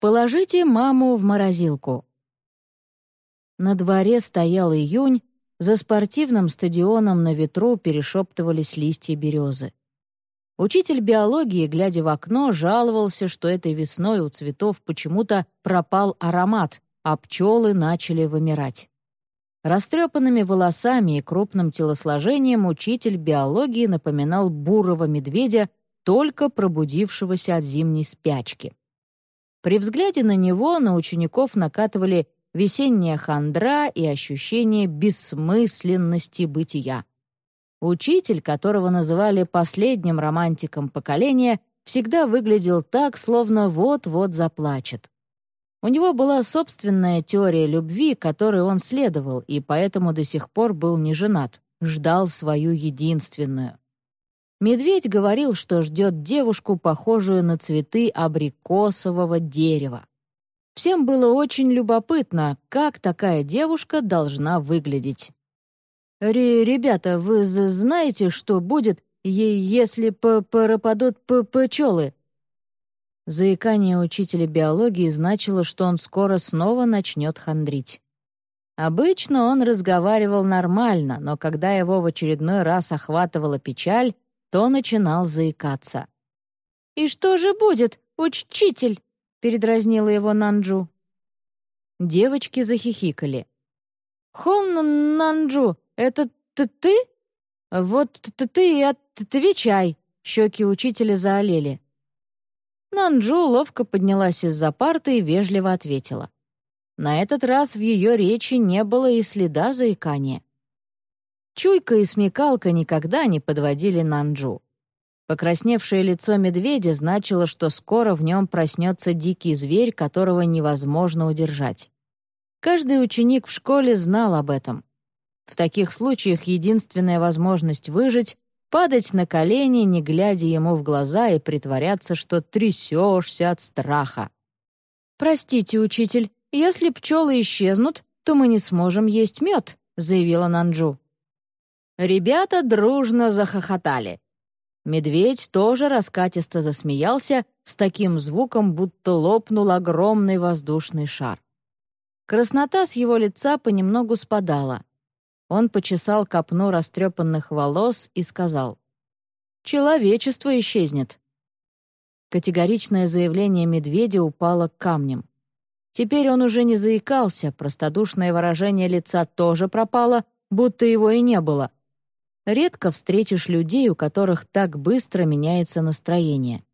Положите маму в морозилку. На дворе стоял июнь, за спортивным стадионом на ветру перешептывались листья березы. Учитель биологии, глядя в окно, жаловался, что этой весной у цветов почему-то пропал аромат, а пчелы начали вымирать. Растрепанными волосами и крупным телосложением учитель биологии напоминал бурого медведя, только пробудившегося от зимней спячки. При взгляде на него на учеников накатывали весенняя хандра и ощущение бессмысленности бытия. Учитель, которого называли последним романтиком поколения, всегда выглядел так, словно вот-вот заплачет. У него была собственная теория любви, которой он следовал, и поэтому до сих пор был не женат, ждал свою единственную. Медведь говорил, что ждет девушку, похожую на цветы абрикосового дерева. Всем было очень любопытно, как такая девушка должна выглядеть. «Ребята, вы знаете, что будет, если пропадут пчелы?» Заикание учителя биологии значило, что он скоро снова начнет хандрить. Обычно он разговаривал нормально, но когда его в очередной раз охватывала печаль, то начинал заикаться. «И что же будет, учитель?» — передразнила его Нанджу. Девочки захихикали. «Хон Нанджу, это ты? Вот ты ты и отвечай!» Щеки учителя заолели. Нанджу ловко поднялась из-за парты и вежливо ответила. На этот раз в ее речи не было и следа заикания. Чуйка и смекалка никогда не подводили Нанджу. Покрасневшее лицо медведя значило, что скоро в нем проснется дикий зверь, которого невозможно удержать. Каждый ученик в школе знал об этом. В таких случаях единственная возможность выжить — падать на колени, не глядя ему в глаза и притворяться, что трясешься от страха. «Простите, учитель, если пчелы исчезнут, то мы не сможем есть мед», — заявила Нанджу. Ребята дружно захохотали. Медведь тоже раскатисто засмеялся с таким звуком, будто лопнул огромный воздушный шар. Краснота с его лица понемногу спадала. Он почесал копну растрепанных волос и сказал, «Человечество исчезнет». Категоричное заявление медведя упало камнем. Теперь он уже не заикался, простодушное выражение лица тоже пропало, будто его и не было — редко встретишь людей, у которых так быстро меняется настроение.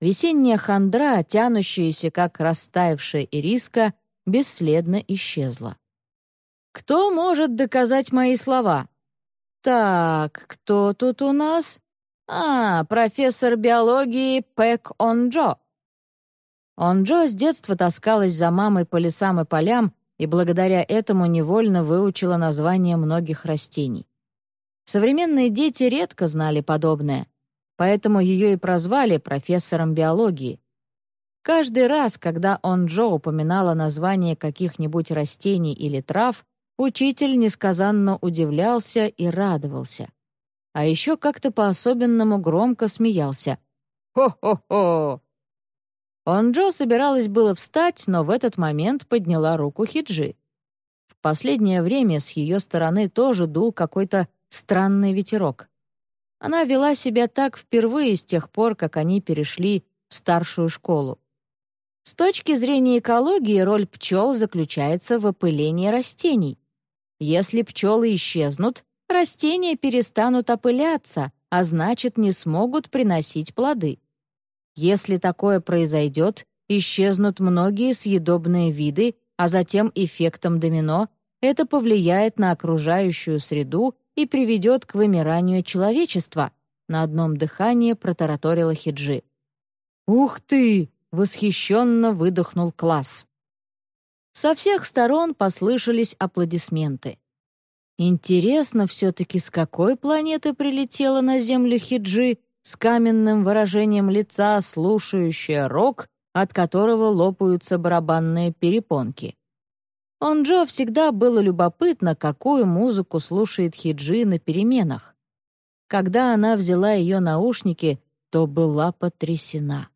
Весенняя хандра, тянущаяся, как растаявшая ириска, бесследно исчезла. «Кто может доказать мои слова?» «Так, кто тут у нас?» «А, профессор биологии Пэк Онджо». Онджо с детства таскалась за мамой по лесам и полям и благодаря этому невольно выучила названия многих растений. Современные дети редко знали подобное, поэтому ее и прозвали профессором биологии. Каждый раз, когда он Джо упоминала название каких-нибудь растений или трав, учитель несказанно удивлялся и радовался. А еще как-то по-особенному громко смеялся. «Хо-хо-хо!» Он Джо собиралась было встать, но в этот момент подняла руку Хиджи. В последнее время с ее стороны тоже дул какой-то странный ветерок. Она вела себя так впервые с тех пор, как они перешли в старшую школу. С точки зрения экологии роль пчел заключается в опылении растений. Если пчелы исчезнут, растения перестанут опыляться, а значит, не смогут приносить плоды. Если такое произойдет, исчезнут многие съедобные виды, а затем эффектом домино это повлияет на окружающую среду и приведет к вымиранию человечества», — на одном дыхании протараторила Хиджи. «Ух ты!» — восхищенно выдохнул класс. Со всех сторон послышались аплодисменты. Интересно все-таки, с какой планеты прилетела на Землю Хиджи с каменным выражением лица, слушающая рок, от которого лопаются барабанные перепонки. Он Джо всегда было любопытно, какую музыку слушает Хиджи на переменах. Когда она взяла ее наушники, то была потрясена.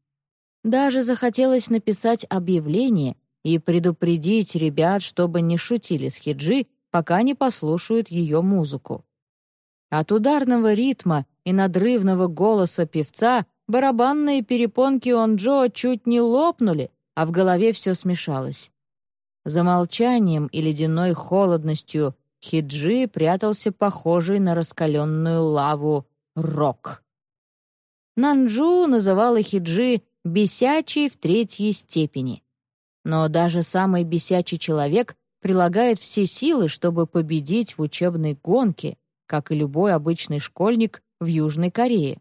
Даже захотелось написать объявление и предупредить ребят, чтобы не шутили с Хиджи, пока не послушают ее музыку. От ударного ритма и надрывного голоса певца барабанные перепонки Онджо чуть не лопнули, а в голове все смешалось. За молчанием и ледяной холодностью Хиджи прятался похожий на раскаленную лаву рок. Нанджу называла Хиджи «бесячий в третьей степени». Но даже самый бесячий человек прилагает все силы, чтобы победить в учебной гонке, как и любой обычный школьник в Южной Корее.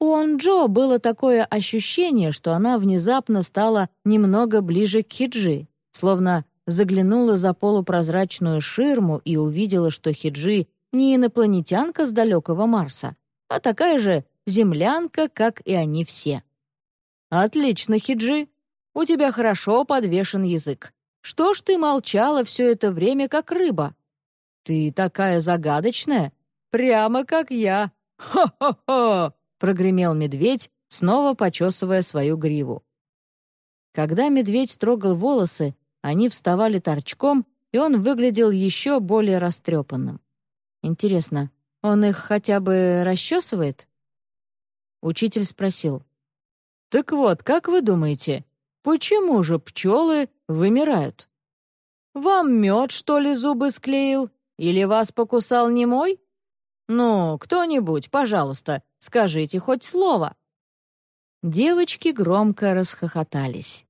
У Анджо было такое ощущение, что она внезапно стала немного ближе к Хиджи, словно заглянула за полупрозрачную ширму и увидела, что Хиджи не инопланетянка с далекого Марса, а такая же землянка, как и они все. «Отлично, Хиджи. У тебя хорошо подвешен язык. Что ж ты молчала все это время, как рыба? Ты такая загадочная, прямо как я. Хо-хо-хо!» — прогремел медведь, снова почесывая свою гриву. Когда медведь трогал волосы, они вставали торчком, и он выглядел еще более растрепанным. Интересно, он их хотя бы расчесывает? Учитель спросил. «Так вот, как вы думаете, почему же пчелы вымирают? Вам мед, что ли, зубы склеил? Или вас покусал немой? Ну, кто-нибудь, пожалуйста, скажите хоть слово». Девочки громко расхохотались.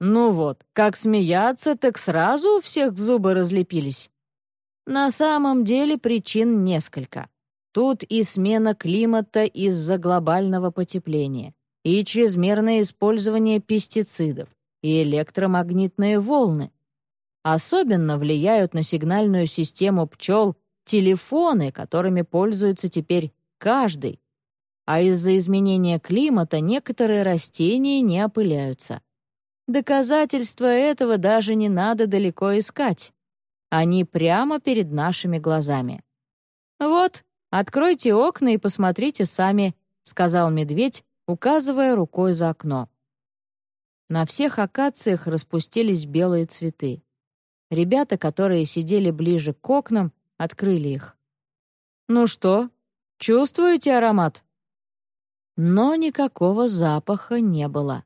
Ну вот, как смеяться, так сразу у всех зубы разлепились. На самом деле причин несколько. Тут и смена климата из-за глобального потепления, и чрезмерное использование пестицидов, и электромагнитные волны. Особенно влияют на сигнальную систему пчел телефоны, которыми пользуется теперь каждый. А из-за изменения климата некоторые растения не опыляются. Доказательства этого даже не надо далеко искать. Они прямо перед нашими глазами. «Вот, откройте окна и посмотрите сами», — сказал медведь, указывая рукой за окно. На всех акациях распустились белые цветы. Ребята, которые сидели ближе к окнам, открыли их. «Ну что, чувствуете аромат?» Но никакого запаха не было.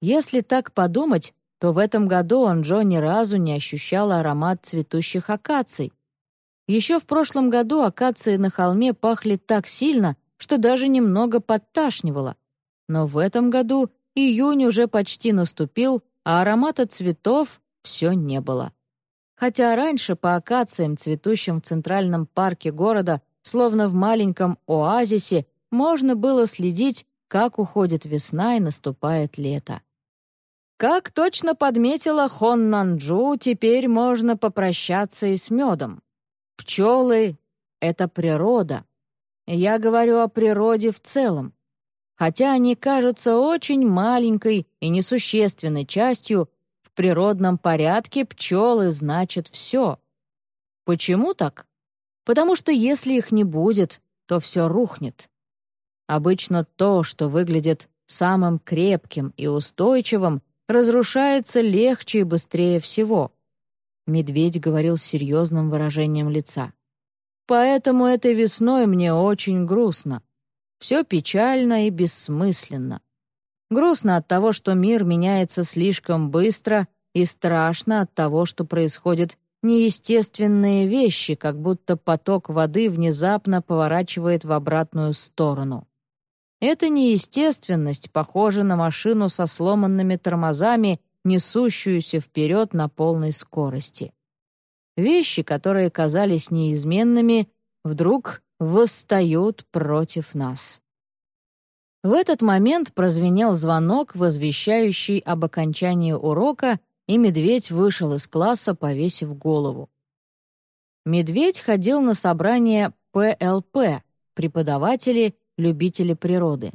Если так подумать, то в этом году он Джо ни разу не ощущал аромат цветущих акаций. Еще в прошлом году акации на холме пахли так сильно, что даже немного подташнивало. Но в этом году июнь уже почти наступил, а аромата цветов все не было. Хотя раньше по акациям, цветущим в центральном парке города, словно в маленьком оазисе, можно было следить, как уходит весна и наступает лето. Как точно подметила Хон Нанджу, теперь можно попрощаться и с медом. Пчелы — это природа. Я говорю о природе в целом. Хотя они кажутся очень маленькой и несущественной частью, в природном порядке пчелы значат все. Почему так? Потому что если их не будет, то все рухнет. Обычно то, что выглядит самым крепким и устойчивым, разрушается легче и быстрее всего. Медведь говорил с серьезным выражением лица. Поэтому этой весной мне очень грустно. Все печально и бессмысленно. Грустно от того, что мир меняется слишком быстро, и страшно от того, что происходят неестественные вещи, как будто поток воды внезапно поворачивает в обратную сторону. Эта неестественность похожа на машину со сломанными тормозами, несущуюся вперед на полной скорости. Вещи, которые казались неизменными, вдруг восстают против нас. В этот момент прозвенел звонок, возвещающий об окончании урока, и медведь вышел из класса, повесив голову. Медведь ходил на собрание ПЛП, преподаватели любители природы.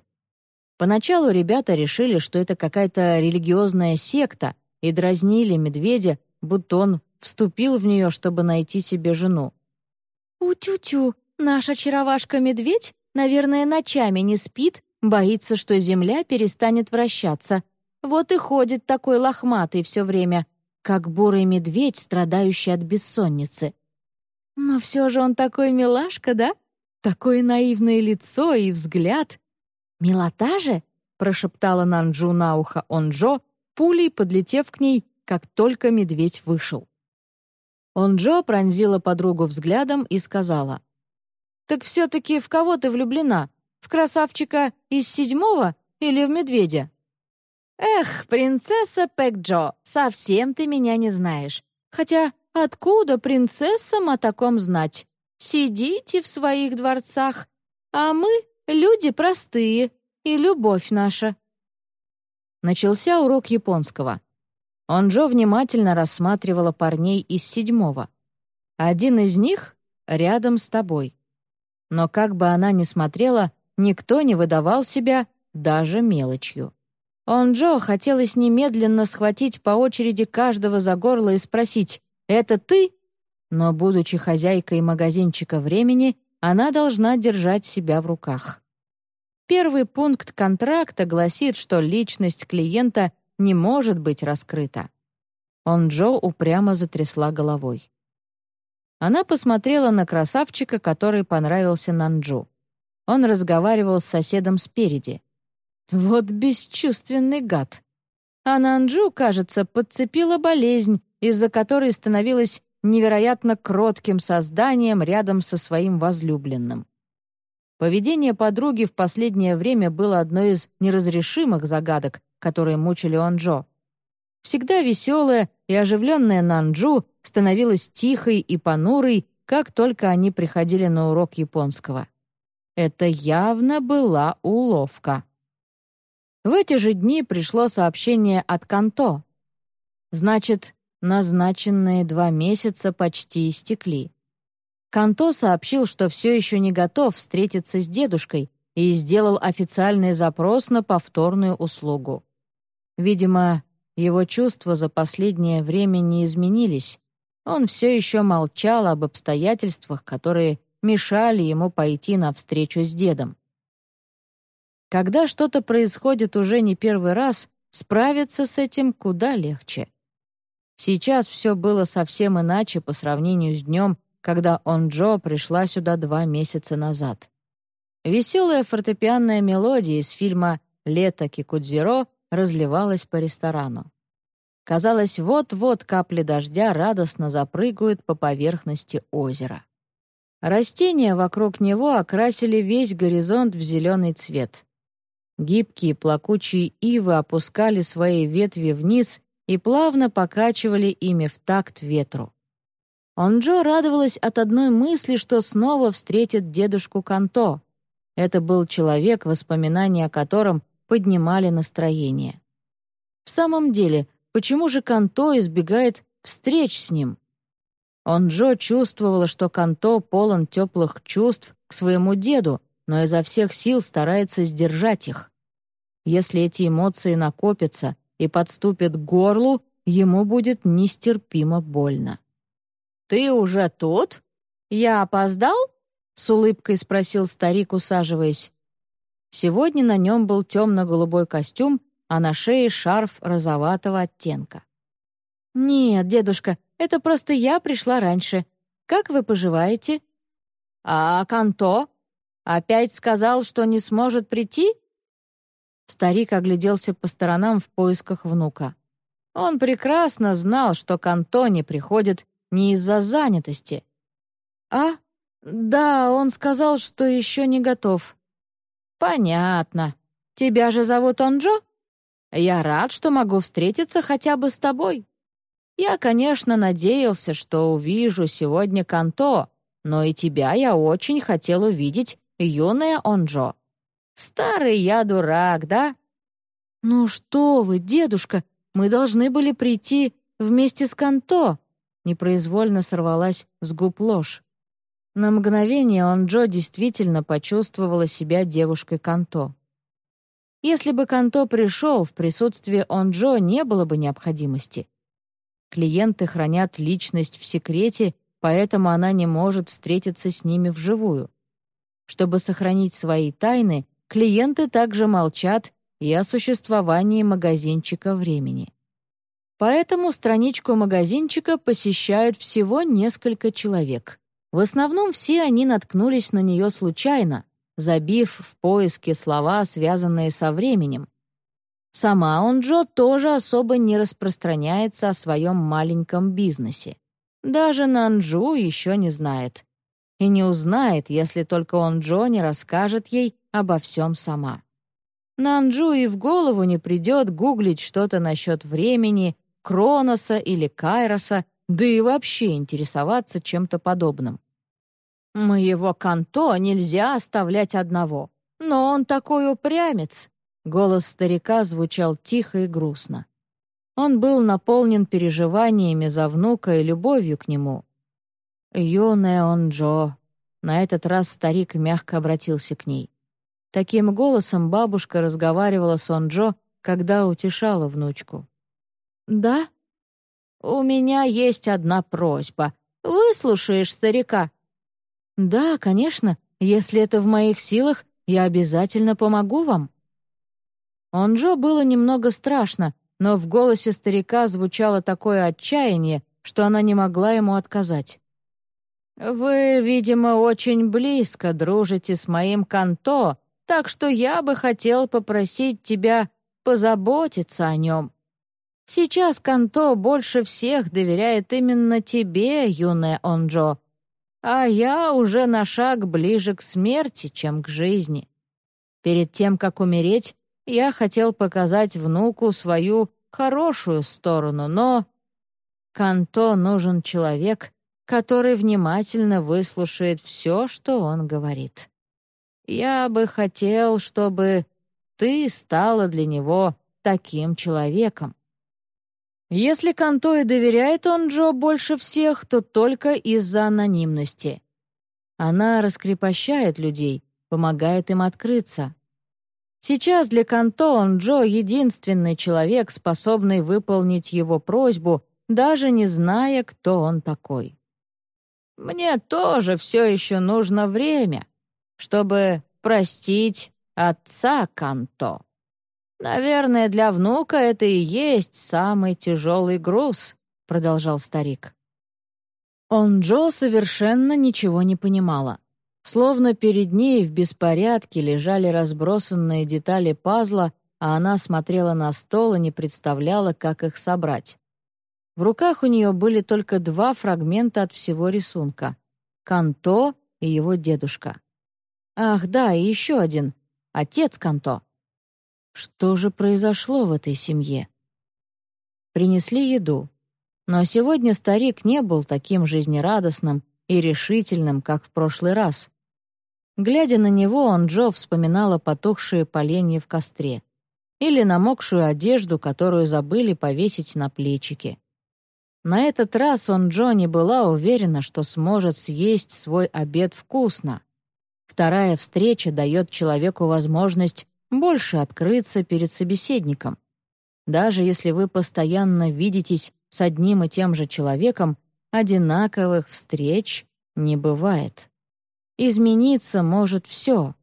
Поначалу ребята решили, что это какая-то религиозная секта, и дразнили медведя, будто он вступил в нее, чтобы найти себе жену. «У-тю-тю, наш очаровашка-медведь, наверное, ночами не спит боится, что Земля перестанет вращаться. Вот и ходит такой лохматый все время, как бурый медведь, страдающий от бессонницы. Но все же он такой милашка, да? Такое наивное лицо и взгляд. «Милота же?» — прошептала Нанджу на ухо Онджо, пулей подлетев к ней, как только медведь вышел. Онджо пронзила подругу взглядом и сказала, «Так все-таки в кого ты влюблена? В красавчика из седьмого или в медведя?» «Эх, принцесса Пэкджо, совсем ты меня не знаешь. Хотя откуда принцессам о таком знать? Сидите в своих дворцах, а мы — люди простые, и любовь наша». Начался урок японского. Онджо внимательно рассматривала парней из седьмого. Один из них рядом с тобой. Но как бы она ни смотрела, никто не выдавал себя даже мелочью. Онджо хотелось немедленно схватить по очереди каждого за горло и спросить «Это ты?», но, будучи хозяйкой магазинчика времени, она должна держать себя в руках. Первый пункт контракта гласит, что личность клиента не может быть раскрыта. Он Джо упрямо затрясла головой. Она посмотрела на красавчика, который понравился Нанджу. Он разговаривал с соседом спереди. Вот бесчувственный гад. А Нанджу, кажется, подцепила болезнь, из-за которой становилась невероятно кротким созданием рядом со своим возлюбленным. Поведение подруги в последнее время было одной из неразрешимых загадок, которые мучили Онджо. Всегда веселая и оживленная Нанджу становилась тихой и понурой, как только они приходили на урок японского. Это явно была уловка. В эти же дни пришло сообщение от Канто. Значит, назначенные два месяца почти истекли. Канто сообщил, что все еще не готов встретиться с дедушкой и сделал официальный запрос на повторную услугу. Видимо, его чувства за последнее время не изменились. Он все еще молчал об обстоятельствах, которые мешали ему пойти навстречу с дедом. Когда что-то происходит уже не первый раз, справиться с этим куда легче. Сейчас все было совсем иначе по сравнению с днем, когда он Джо пришла сюда два месяца назад. Веселая фортепианная мелодия из фильма «Лето Кикудзиро» разливалась по ресторану. Казалось, вот-вот капли дождя радостно запрыгают по поверхности озера. Растения вокруг него окрасили весь горизонт в зеленый цвет. Гибкие плакучие ивы опускали свои ветви вниз и плавно покачивали ими в такт ветру. Онджо радовалась от одной мысли, что снова встретит дедушку Канто. Это был человек, воспоминания о котором поднимали настроение. В самом деле, почему же Канто избегает встреч с ним? Он Джо чувствовала, что Канто полон теплых чувств к своему деду, но изо всех сил старается сдержать их. Если эти эмоции накопятся и подступят к горлу, ему будет нестерпимо больно. «Ты уже тут? Я опоздал?» — с улыбкой спросил старик, усаживаясь. Сегодня на нем был темно-голубой костюм, а на шее шарф розоватого оттенка. «Нет, дедушка, это просто я пришла раньше. Как вы поживаете?» «А Канто? Опять сказал, что не сможет прийти?» Старик огляделся по сторонам в поисках внука. Он прекрасно знал, что Канто не приходит не из-за занятости. «А? Да, он сказал, что еще не готов. «Понятно. Тебя же зовут Онджо? Я рад, что могу встретиться хотя бы с тобой. Я, конечно, надеялся, что увижу сегодня Канто, но и тебя я очень хотел увидеть, юная Онджо. Старый я дурак, да?» «Ну что вы, дедушка, мы должны были прийти вместе с Канто», непроизвольно сорвалась с губ ложь. На мгновение он Джо действительно почувствовала себя девушкой Канто. Если бы Канто пришел, в присутствии он Джо не было бы необходимости. Клиенты хранят личность в секрете, поэтому она не может встретиться с ними вживую. Чтобы сохранить свои тайны, клиенты также молчат и о существовании магазинчика времени. Поэтому страничку магазинчика посещают всего несколько человек. В основном все они наткнулись на нее случайно, забив в поиске слова, связанные со временем. Сама Онджо тоже особо не распространяется о своем маленьком бизнесе. Даже Нанджу еще не знает. И не узнает, если только Онджо не расскажет ей обо всем сама. Нанджу и в голову не придет гуглить что-то насчет времени, Кроноса или Кайроса, да и вообще интересоваться чем-то подобным. «Моего Канто нельзя оставлять одного, но он такой упрямец», Голос старика звучал тихо и грустно. Он был наполнен переживаниями за внука и любовью к нему. «Юная он Джо», на этот раз старик мягко обратился к ней. Таким голосом бабушка разговаривала с Онджо, когда утешала внучку. «Да? У меня есть одна просьба. Выслушаешь старика?» «Да, конечно. Если это в моих силах, я обязательно помогу вам». Онджо было немного страшно, но в голосе старика звучало такое отчаяние, что она не могла ему отказать. «Вы, видимо, очень близко дружите с моим Канто, так что я бы хотел попросить тебя позаботиться о нем. Сейчас Канто больше всех доверяет именно тебе, юная Онджо, а я уже на шаг ближе к смерти, чем к жизни. Перед тем, как умереть, я хотел показать внуку свою хорошую сторону, но... Канто нужен человек, который внимательно выслушает все, что он говорит. Я бы хотел, чтобы ты стала для него таким человеком. Если Канто и доверяет он Джо больше всех, то только из-за анонимности. Она раскрепощает людей, помогает им открыться. Сейчас для Кантон Джо единственный человек, способный выполнить его просьбу, даже не зная, кто он такой. Мне тоже все еще нужно время, чтобы простить отца Канто. Наверное, для внука это и есть самый тяжелый груз, продолжал старик. Он Джо совершенно ничего не понимала. Словно перед ней в беспорядке лежали разбросанные детали пазла, а она смотрела на стол и не представляла, как их собрать. В руках у нее были только два фрагмента от всего рисунка — Канто и его дедушка. Ах, да, и еще один — отец Канто. Что же произошло в этой семье? Принесли еду. Но сегодня старик не был таким жизнерадостным и решительным, как в прошлый раз. Глядя на него, он Джо вспоминала потухшие поленья в костре или намокшую одежду, которую забыли повесить на плечики. На этот раз он Джо не была уверена, что сможет съесть свой обед вкусно. Вторая встреча дает человеку возможность больше открыться перед собеседником. Даже если вы постоянно видитесь с одним и тем же человеком, одинаковых встреч не бывает. Измениться может все.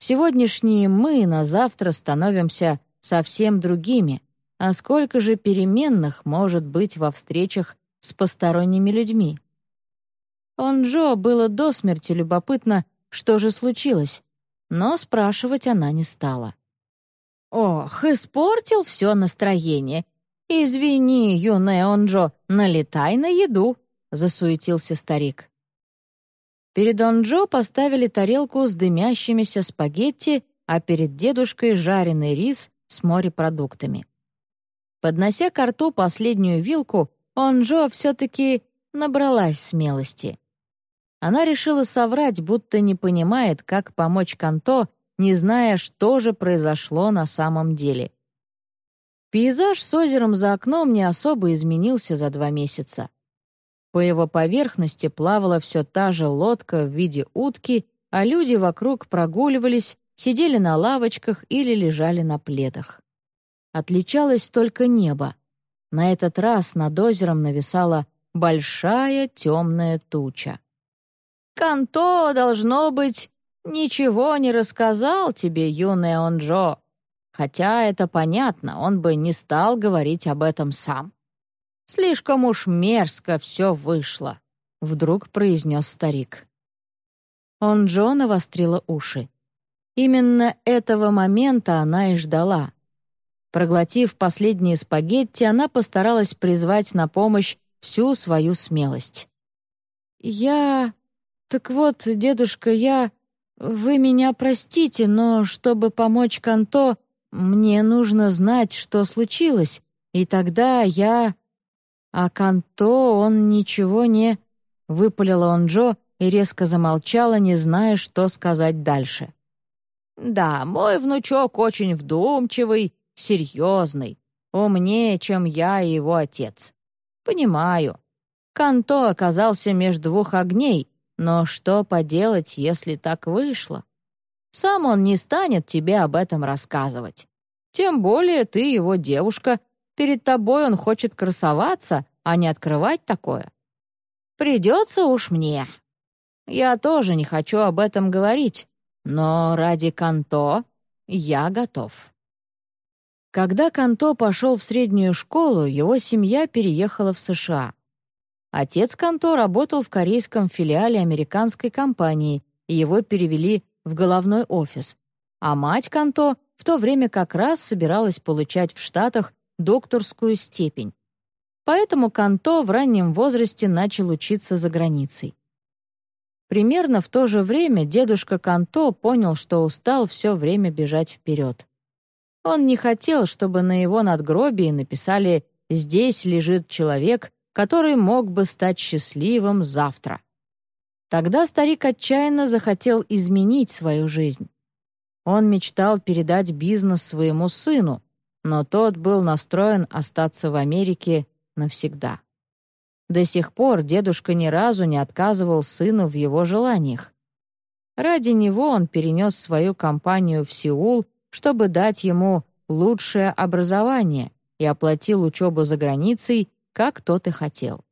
Сегодняшние мы на завтра становимся совсем другими, а сколько же переменных может быть во встречах с посторонними людьми? Он Джо было до смерти любопытно, что же случилось, но спрашивать она не стала. «Ох, испортил все настроение. Извини, юная Онджо, налетай на еду», — засуетился старик. Перед Онджо поставили тарелку с дымящимися спагетти, а перед дедушкой жареный рис с морепродуктами. Поднося к рту последнюю вилку, Онджо все-таки набралась смелости. Она решила соврать, будто не понимает, как помочь Канто, не зная, что же произошло на самом деле. Пейзаж с озером за окном не особо изменился за два месяца. По его поверхности плавала все та же лодка в виде утки, а люди вокруг прогуливались, сидели на лавочках или лежали на пледах. Отличалось только небо. На этот раз над озером нависала большая темная туча. «Канто, должно быть, «Ничего не рассказал тебе, юный Онджо. Хотя это понятно, он бы не стал говорить об этом сам. Слишком уж мерзко все вышло», — вдруг произнес старик. Онджо навострила уши. Именно этого момента она и ждала. Проглотив последние спагетти, она постаралась призвать на помощь всю свою смелость. «Я... Так вот, дедушка, я... Вы меня простите, но чтобы помочь Канто, мне нужно знать, что случилось, и тогда я... А Канто, он ничего не...» Выпалила он Джо и резко замолчала, не зная, что сказать дальше. «Да, мой внучок очень вдумчивый, серьезный, умнее, чем я и его отец. Понимаю. Канто оказался между двух огней, но что поделать, если так вышло? Сам он не станет тебе об этом рассказывать. Тем более ты его девушка, перед тобой он хочет красоваться, а не открывать такое. Придется уж мне. Я тоже не хочу об этом говорить, но ради Канто я готов. Когда Канто пошел в среднюю школу, его семья переехала в США. Отец Канто работал в корейском филиале американской компании, и его перевели в головной офис. А мать Канто в то время как раз собиралась получать в Штатах докторскую степень. Поэтому Канто в раннем возрасте начал учиться за границей. Примерно в то же время дедушка Канто понял, что устал все время бежать вперед. Он не хотел, чтобы на его надгробии написали «Здесь лежит человек, который мог бы стать счастливым завтра». Тогда старик отчаянно захотел изменить свою жизнь. Он мечтал передать бизнес своему сыну, но тот был настроен остаться в Америке навсегда. До сих пор дедушка ни разу не отказывал сыну в его желаниях. Ради него он перенес свою компанию в Сеул чтобы дать ему лучшее образование и оплатил учебу за границей, как тот и хотел.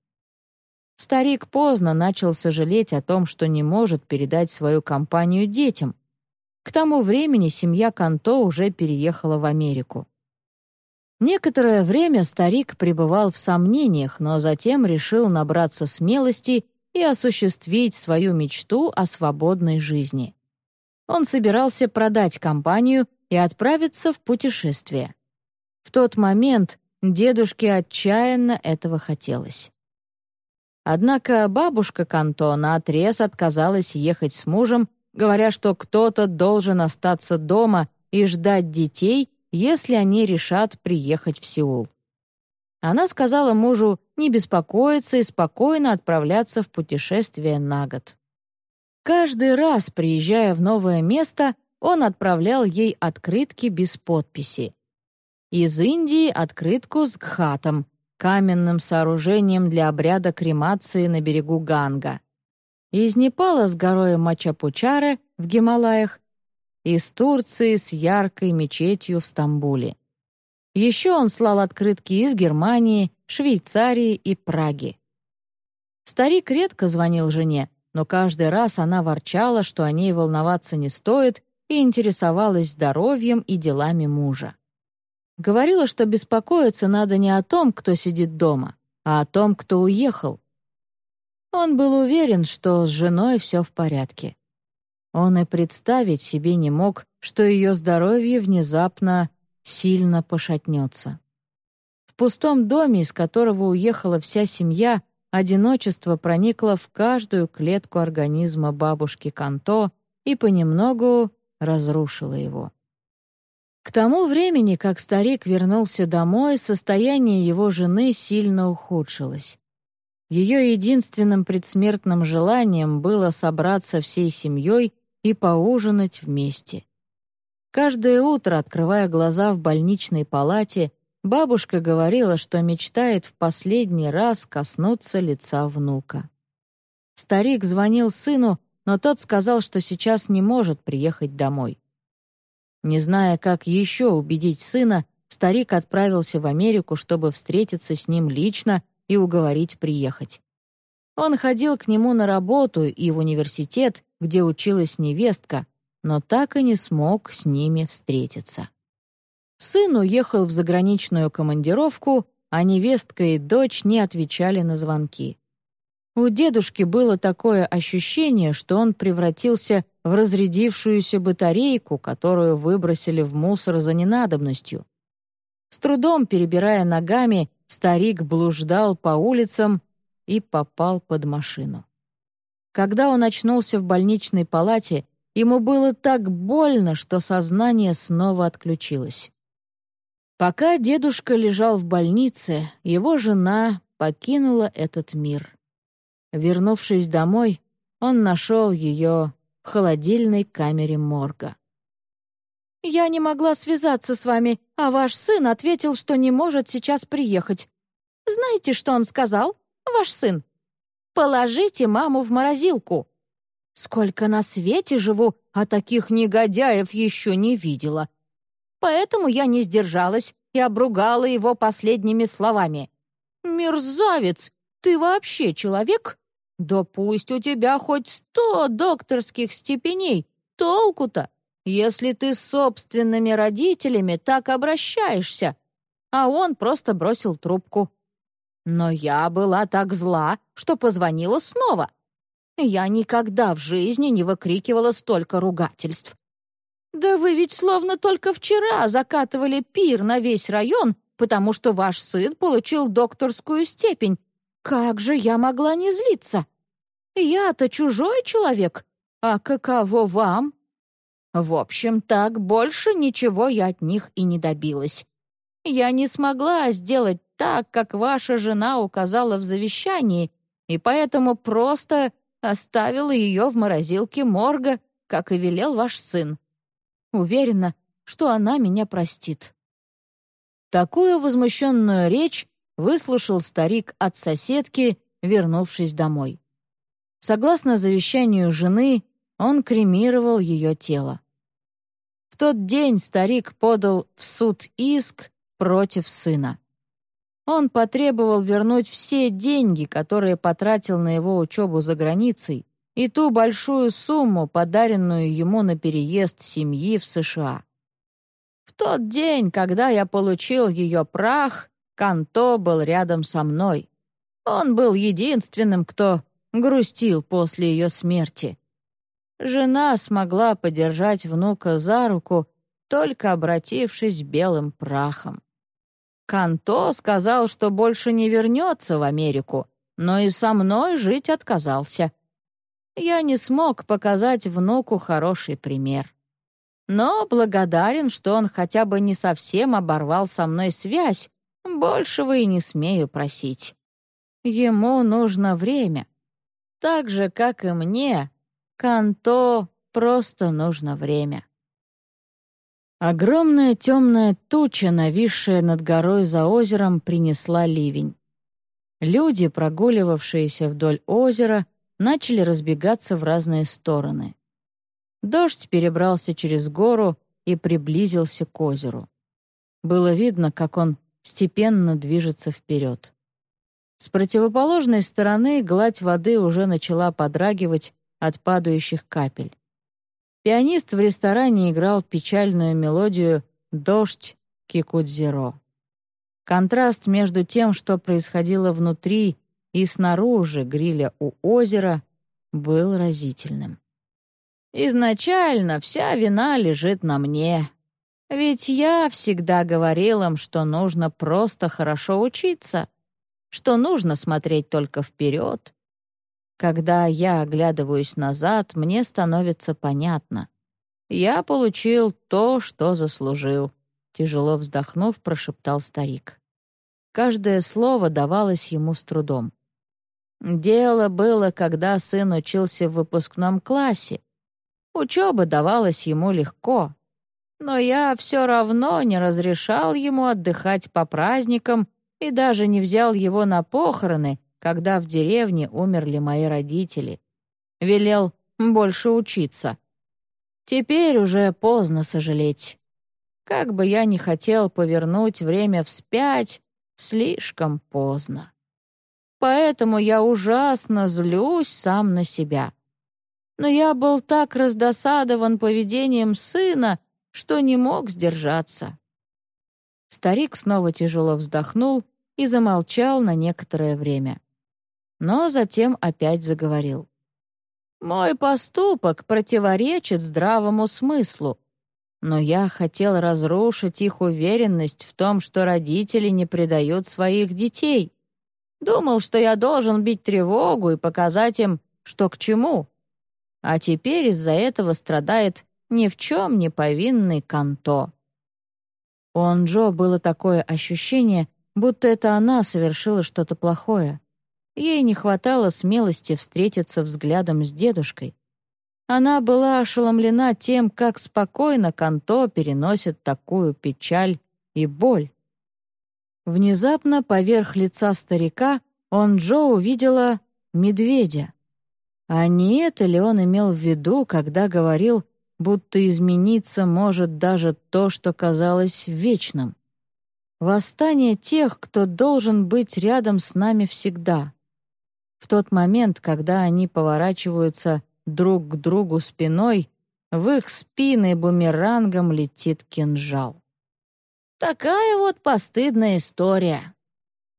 Старик поздно начал сожалеть о том, что не может передать свою компанию детям. К тому времени семья Канто уже переехала в Америку. Некоторое время старик пребывал в сомнениях, но затем решил набраться смелости и осуществить свою мечту о свободной жизни. Он собирался продать компанию и отправиться в путешествие. В тот момент дедушке отчаянно этого хотелось. Однако бабушка Канто наотрез отказалась ехать с мужем, говоря, что кто-то должен остаться дома и ждать детей, если они решат приехать в Сеул. Она сказала мужу не беспокоиться и спокойно отправляться в путешествие на год. Каждый раз, приезжая в новое место, он отправлял ей открытки без подписи. Из Индии открытку с гхатом, каменным сооружением для обряда кремации на берегу Ганга. Из Непала с горой Мачапучаре в Гималаях, из Турции с яркой мечетью в Стамбуле. Еще он слал открытки из Германии, Швейцарии и Праги. Старик редко звонил жене, но каждый раз она ворчала, что о ней волноваться не стоит, и интересовалась здоровьем и делами мужа. Говорила, что беспокоиться надо не о том, кто сидит дома, а о том, кто уехал. Он был уверен, что с женой все в порядке. Он и представить себе не мог, что ее здоровье внезапно сильно пошатнется. В пустом доме, из которого уехала вся семья, одиночество проникло в каждую клетку организма бабушки Канто и понемногу разрушила его. К тому времени, как старик вернулся домой, состояние его жены сильно ухудшилось. Ее единственным предсмертным желанием было собраться всей семьей и поужинать вместе. Каждое утро, открывая глаза в больничной палате, бабушка говорила, что мечтает в последний раз коснуться лица внука. Старик звонил сыну но тот сказал, что сейчас не может приехать домой. Не зная, как еще убедить сына, старик отправился в Америку, чтобы встретиться с ним лично и уговорить приехать. Он ходил к нему на работу и в университет, где училась невестка, но так и не смог с ними встретиться. Сын уехал в заграничную командировку, а невестка и дочь не отвечали на звонки. У дедушки было такое ощущение, что он превратился в разрядившуюся батарейку, которую выбросили в мусор за ненадобностью. С трудом перебирая ногами, старик блуждал по улицам и попал под машину. Когда он очнулся в больничной палате, ему было так больно, что сознание снова отключилось. Пока дедушка лежал в больнице, его жена покинула этот мир. Вернувшись домой, он нашел ее в холодильной камере морга. «Я не могла связаться с вами, а ваш сын ответил, что не может сейчас приехать. Знаете, что он сказал, ваш сын? Положите маму в морозилку. Сколько на свете живу, а таких негодяев еще не видела. Поэтому я не сдержалась и обругала его последними словами. «Мерзавец! Ты вообще человек? Да пусть у тебя хоть сто докторских степеней. Толку-то, если ты с собственными родителями так обращаешься. А он просто бросил трубку. Но я была так зла, что позвонила снова. Я никогда в жизни не выкрикивала столько ругательств. Да вы ведь словно только вчера закатывали пир на весь район, потому что ваш сын получил докторскую степень, как же я могла не злиться? Я-то чужой человек, а каково вам? В общем, так больше ничего я от них и не добилась. Я не смогла сделать так, как ваша жена указала в завещании, и поэтому просто оставила ее в морозилке морга, как и велел ваш сын. Уверена, что она меня простит». Такую возмущенную речь выслушал старик от соседки, вернувшись домой. Согласно завещанию жены, он кремировал ее тело. В тот день старик подал в суд иск против сына. Он потребовал вернуть все деньги, которые потратил на его учебу за границей, и ту большую сумму, подаренную ему на переезд семьи в США. В тот день, когда я получил ее прах, Канто был рядом со мной. Он был единственным, кто грустил после ее смерти. Жена смогла подержать внука за руку, только обратившись белым прахом. Канто сказал, что больше не вернется в Америку, но и со мной жить отказался. Я не смог показать внуку хороший пример. Но благодарен, что он хотя бы не совсем оборвал со мной связь, Большего и не смею просить. Ему нужно время. Так же, как и мне, Канто просто нужно время. Огромная темная туча, нависшая над горой за озером, принесла ливень. Люди, прогуливавшиеся вдоль озера, начали разбегаться в разные стороны. Дождь перебрался через гору и приблизился к озеру. Было видно, как он степенно движется вперед. С противоположной стороны гладь воды уже начала подрагивать от падающих капель. Пианист в ресторане играл печальную мелодию «Дождь Кикудзиро». Контраст между тем, что происходило внутри и снаружи гриля у озера, был разительным. «Изначально вся вина лежит на мне», ведь я всегда говорил им, что нужно просто хорошо учиться, что нужно смотреть только вперед. Когда я оглядываюсь назад, мне становится понятно. Я получил то, что заслужил, тяжело вздохнув, прошептал старик. Каждое слово давалось ему с трудом. Дело было, когда сын учился в выпускном классе. Учеба давалась ему легко, но я все равно не разрешал ему отдыхать по праздникам и даже не взял его на похороны, когда в деревне умерли мои родители. Велел больше учиться. Теперь уже поздно сожалеть. Как бы я ни хотел повернуть время вспять, слишком поздно. Поэтому я ужасно злюсь сам на себя. Но я был так раздосадован поведением сына, что не мог сдержаться. Старик снова тяжело вздохнул и замолчал на некоторое время. Но затем опять заговорил. «Мой поступок противоречит здравому смыслу, но я хотел разрушить их уверенность в том, что родители не предают своих детей. Думал, что я должен бить тревогу и показать им, что к чему. А теперь из-за этого страдает ни в чем не повинный Канто. У Анджо было такое ощущение, будто это она совершила что-то плохое. Ей не хватало смелости встретиться взглядом с дедушкой. Она была ошеломлена тем, как спокойно Канто переносит такую печаль и боль. Внезапно поверх лица старика он Джо увидела медведя. А не это ли он имел в виду, когда говорил, будто измениться может даже то, что казалось вечным? Восстание тех, кто должен быть рядом с нами всегда. В тот момент, когда они поворачиваются друг к другу спиной, в их спины бумерангом летит кинжал. Такая вот постыдная история.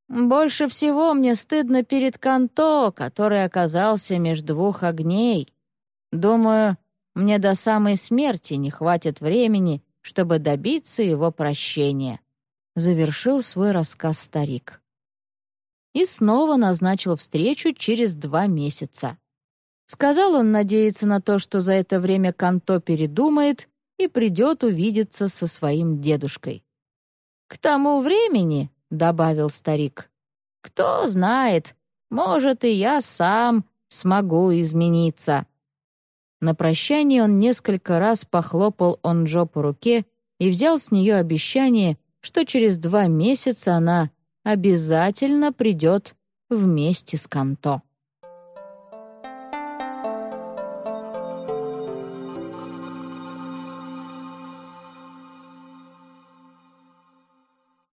Больше всего мне стыдно перед Канто, который оказался между двух огней. Думаю, мне до самой смерти не хватит времени, чтобы добиться его прощения», — завершил свой рассказ старик. И снова назначил встречу через два месяца. Сказал он надеяться на то, что за это время Канто передумает и придет увидеться со своим дедушкой. «К тому времени», — добавил старик, — «кто знает, может, и я сам смогу измениться». На прощание он несколько раз похлопал Онджо по руке и взял с нее обещание, что через два месяца она обязательно придет вместе с Канто.